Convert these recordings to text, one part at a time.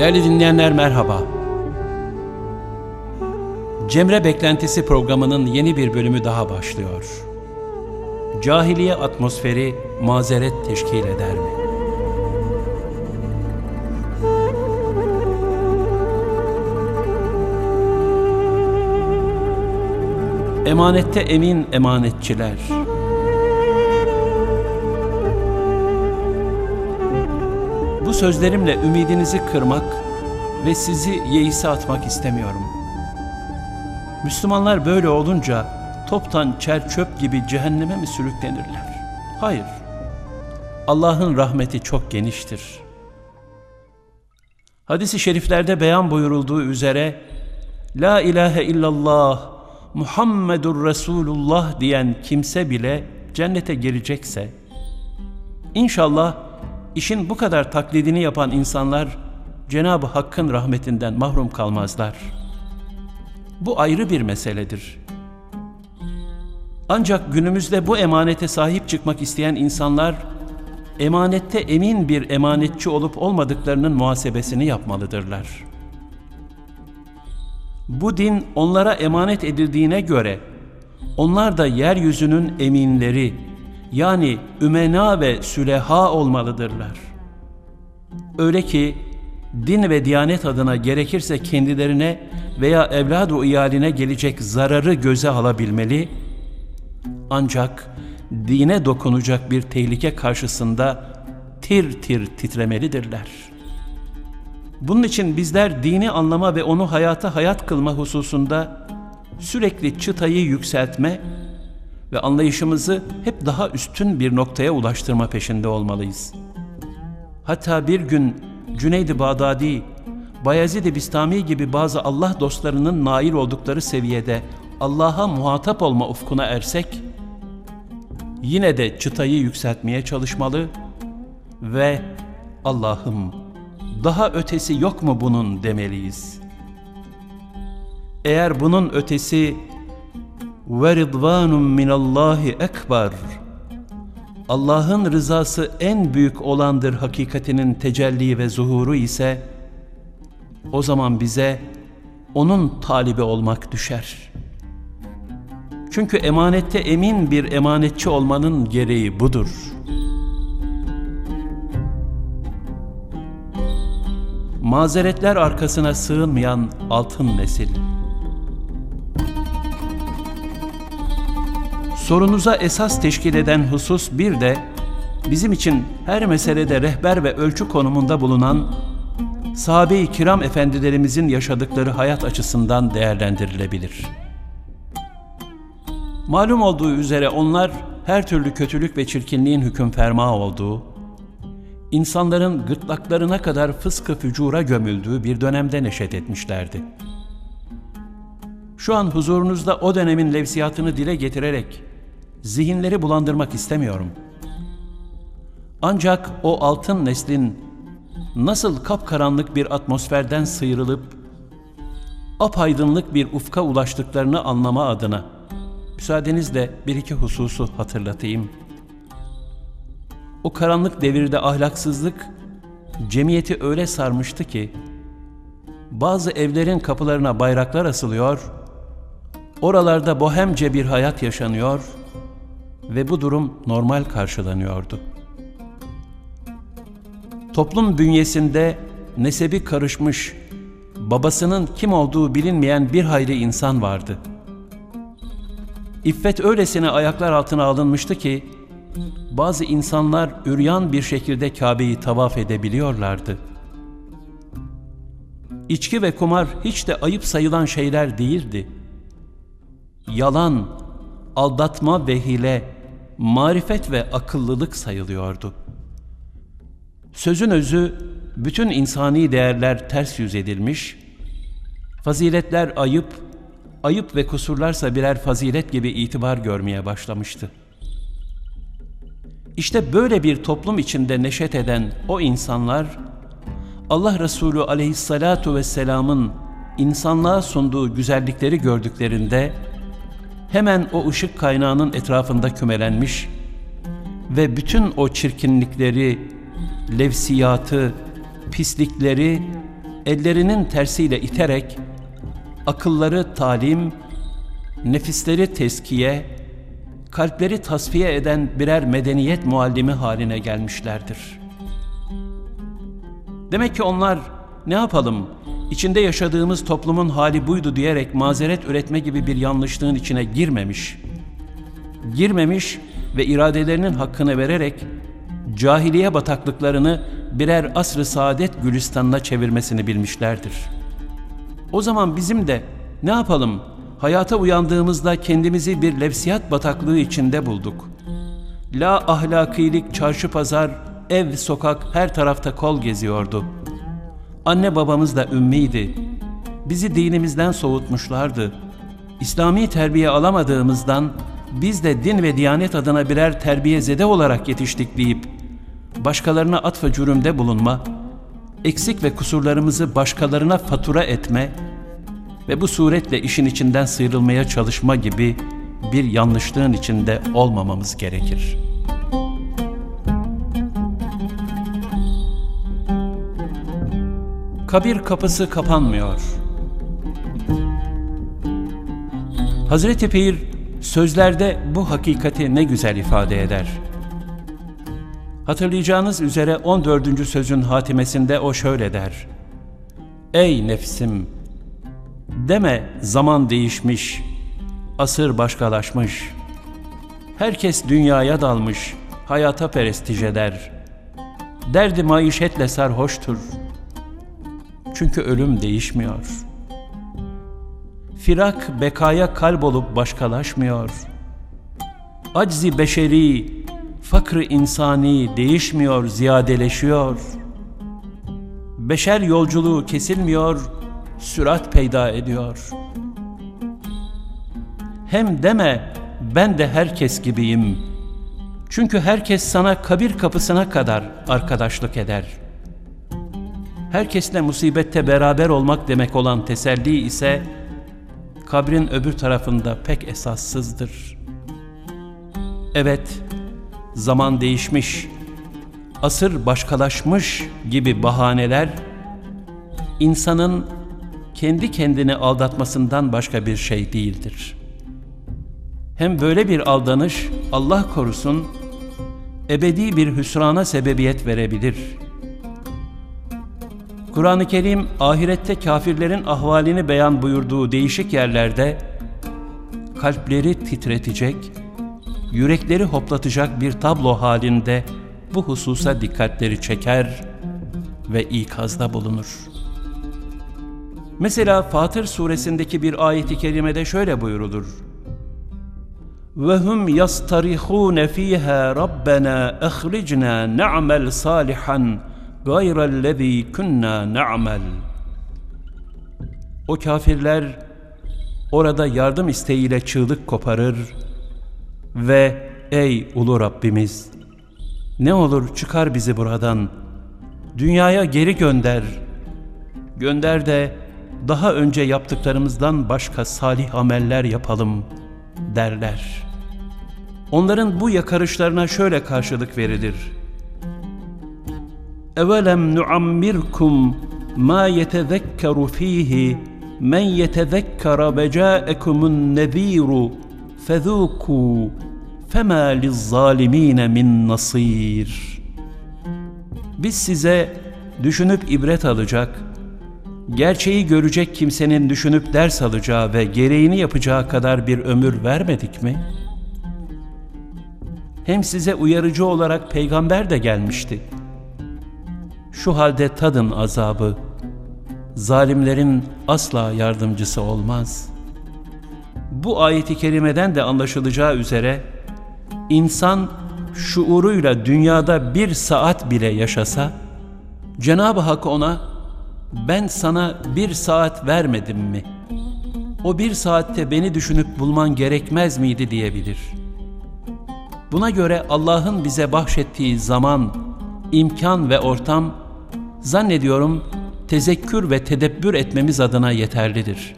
Değerli dinleyenler merhaba. Cemre Beklentisi programının yeni bir bölümü daha başlıyor. Cahiliye atmosferi mazeret teşkil eder mi? Emanette emin emanetçiler. Bu sözlerimle ümidinizi kırmak ve sizi yeise atmak istemiyorum. Müslümanlar böyle olunca toptan çer çöp gibi cehenneme mi sürüklenirler? Hayır. Allah'ın rahmeti çok geniştir. Hadis-i şeriflerde beyan buyurulduğu üzere La ilahe illallah Muhammedur Resulullah diyen kimse bile cennete girecekse inşallah işin bu kadar taklidini yapan insanlar Cenab-ı Hakk'ın rahmetinden mahrum kalmazlar. Bu ayrı bir meseledir. Ancak günümüzde bu emanete sahip çıkmak isteyen insanlar emanette emin bir emanetçi olup olmadıklarının muhasebesini yapmalıdırlar. Bu din onlara emanet edildiğine göre onlar da yeryüzünün eminleri yani ümena ve süleha olmalıdırlar. Öyle ki din ve diyanet adına gerekirse kendilerine veya evladu iyaline gelecek zararı göze alabilmeli ancak dine dokunacak bir tehlike karşısında tir tir titremelidirler.'' Bunun için bizler dini anlama ve onu hayata hayat kılma hususunda sürekli çıtayı yükseltme ve anlayışımızı hep daha üstün bir noktaya ulaştırma peşinde olmalıyız. Hatta bir gün Cüneyd-i Bağdadi, Bayezid-i Bistami gibi bazı Allah dostlarının nail oldukları seviyede Allah'a muhatap olma ufkuna ersek, yine de çıtayı yükseltmeye çalışmalı ve Allah'ım daha ötesi yok mu bunun demeliyiz. Eğer bunun ötesi ve ridvanun minallahi ekber Allah'ın rızası en büyük olandır hakikatinin tecelli ve zuhuru ise o zaman bize onun talibi olmak düşer. Çünkü emanette emin bir emanetçi olmanın gereği budur.'' mazeretler arkasına sığınmayan altın nesil. Sorunuza esas teşkil eden husus bir de bizim için her meselede rehber ve ölçü konumunda bulunan sahabe-i kiram efendilerimizin yaşadıkları hayat açısından değerlendirilebilir. Malum olduğu üzere onlar her türlü kötülük ve çirkinliğin hüküm ferma olduğu, insanların gırtlaklarına kadar fıskı fücura gömüldüğü bir dönemde neşet etmişlerdi. Şu an huzurunuzda o dönemin levsiyatını dile getirerek zihinleri bulandırmak istemiyorum. Ancak o altın neslin nasıl kapkaranlık bir atmosferden sıyrılıp apaydınlık bir ufka ulaştıklarını anlama adına müsaadenizle bir iki hususu hatırlatayım.'' O karanlık devirde ahlaksızlık cemiyeti öyle sarmıştı ki bazı evlerin kapılarına bayraklar asılıyor, oralarda bohemce bir hayat yaşanıyor ve bu durum normal karşılanıyordu. Toplum bünyesinde nesebi karışmış, babasının kim olduğu bilinmeyen bir hayli insan vardı. İffet öylesine ayaklar altına alınmıştı ki, bazı insanlar üryan bir şekilde Kabe'yi tavaf edebiliyorlardı. İçki ve kumar hiç de ayıp sayılan şeyler değildi. Yalan, aldatma ve hile, marifet ve akıllılık sayılıyordu. Sözün özü, bütün insani değerler ters yüz edilmiş, faziletler ayıp, ayıp ve kusurlarsa birer fazilet gibi itibar görmeye başlamıştı. İşte böyle bir toplum içinde neşet eden o insanlar, Allah Resulü aleyhissalatu vesselamın insanlığa sunduğu güzellikleri gördüklerinde, hemen o ışık kaynağının etrafında kümelenmiş ve bütün o çirkinlikleri, levsiyatı, pislikleri ellerinin tersiyle iterek akılları talim, nefisleri teskiye, kalpleri tasfiye eden birer medeniyet muallimi haline gelmişlerdir. Demek ki onlar ne yapalım, içinde yaşadığımız toplumun hali buydu diyerek mazeret üretme gibi bir yanlışlığın içine girmemiş. Girmemiş ve iradelerinin hakkını vererek cahiliye bataklıklarını birer asr-ı saadet gülistanına çevirmesini bilmişlerdir. O zaman bizim de ne yapalım hayata uyandığımızda kendimizi bir levsiyat bataklığı içinde bulduk. La ahlakilik çarşı pazar, ev sokak her tarafta kol geziyordu. Anne babamız da ümmiydi. Bizi dinimizden soğutmuşlardı. İslami terbiye alamadığımızdan biz de din ve diyanet adına birer terbiye zede olarak yetiştik deyip başkalarına atfa cürümde bulunma, eksik ve kusurlarımızı başkalarına fatura etme ve bu suretle işin içinden sıyrılmaya çalışma gibi bir yanlışlığın içinde olmamamız gerekir. Kabir kapısı kapanmıyor. Hazreti Pir sözlerde bu hakikati ne güzel ifade eder. Hatırlayacağınız üzere 14. sözün hatimesinde o şöyle der. Ey nefsim! Deme zaman değişmiş, asır başkalaşmış. Herkes dünyaya dalmış, hayata perestij eder. Derdi maişetle sarhoştur. Çünkü ölüm değişmiyor. Firak bekaya kalp olup başkalaşmıyor. Aczi beşeri, fakrı insani değişmiyor, ziyadeleşiyor. Beşer yolculuğu kesilmiyor, sürat peyda ediyor. Hem deme ben de herkes gibiyim. Çünkü herkes sana kabir kapısına kadar arkadaşlık eder. Herkesle musibette beraber olmak demek olan teselli ise kabrin öbür tarafında pek esassızdır. Evet, zaman değişmiş, asır başkalaşmış gibi bahaneler insanın kendi kendini aldatmasından başka bir şey değildir. Hem böyle bir aldanış Allah korusun ebedi bir hüsrana sebebiyet verebilir. Kur'an-ı Kerim ahirette kafirlerin ahvalini beyan buyurduğu değişik yerlerde kalpleri titretecek, yürekleri hoplatacak bir tablo halinde bu hususa dikkatleri çeker ve ikazda bulunur. Mesela Fatır suresindeki bir ayeti kerimede şöyle buyurulur. وَهُمْ يَسْتَرِخُونَ ف۪يهَا رَبَّنَا اَخْرِجْنَا نَعْمَلْ صَالِحًا غَيْرَ الَّذ۪ي كُنَّا نَعْمَلْ O kafirler orada yardım isteğiyle çığlık koparır ve ey ulu Rabbimiz ne olur çıkar bizi buradan dünyaya geri gönder gönder de daha önce yaptıklarımızdan başka salih ameller yapalım derler. Onların bu yakarışlarına şöyle karşılık verilir. Evelem nuammirkum ma yetezekkeru fihi men yetezekkara ve ca'ekumun neziru fezûkû fema lizzalimine min nasir. Biz size düşünüp ibret alacak, gerçeği görecek kimsenin düşünüp ders alacağı ve gereğini yapacağı kadar bir ömür vermedik mi? Hem size uyarıcı olarak peygamber de gelmişti. Şu halde tadın azabı, zalimlerin asla yardımcısı olmaz. Bu ayeti kerimeden de anlaşılacağı üzere, insan şuuruyla dünyada bir saat bile yaşasa, Cenab-ı Hak ona ben sana bir saat vermedim mi? O bir saatte beni düşünüp bulman gerekmez miydi diyebilir. Buna göre Allah'ın bize bahşettiği zaman, imkan ve ortam zannediyorum tezekkür ve tedebbür etmemiz adına yeterlidir.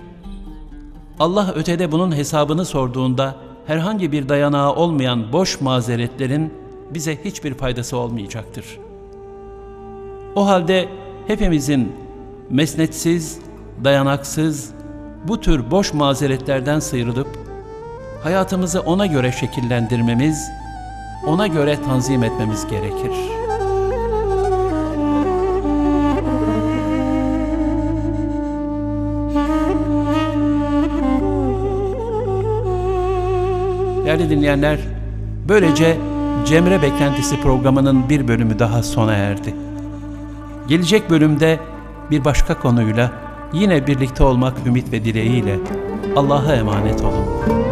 Allah ötede bunun hesabını sorduğunda herhangi bir dayanağı olmayan boş mazeretlerin bize hiçbir faydası olmayacaktır. O halde hepimizin mesnetsiz, dayanaksız, bu tür boş mazeretlerden sıyrılıp hayatımızı ona göre şekillendirmemiz, ona göre tanzim etmemiz gerekir. Değerli dinleyenler, böylece Cemre Beklentisi programının bir bölümü daha sona erdi. Gelecek bölümde bir başka konuyla yine birlikte olmak ümit ve dileğiyle Allah'a emanet olun.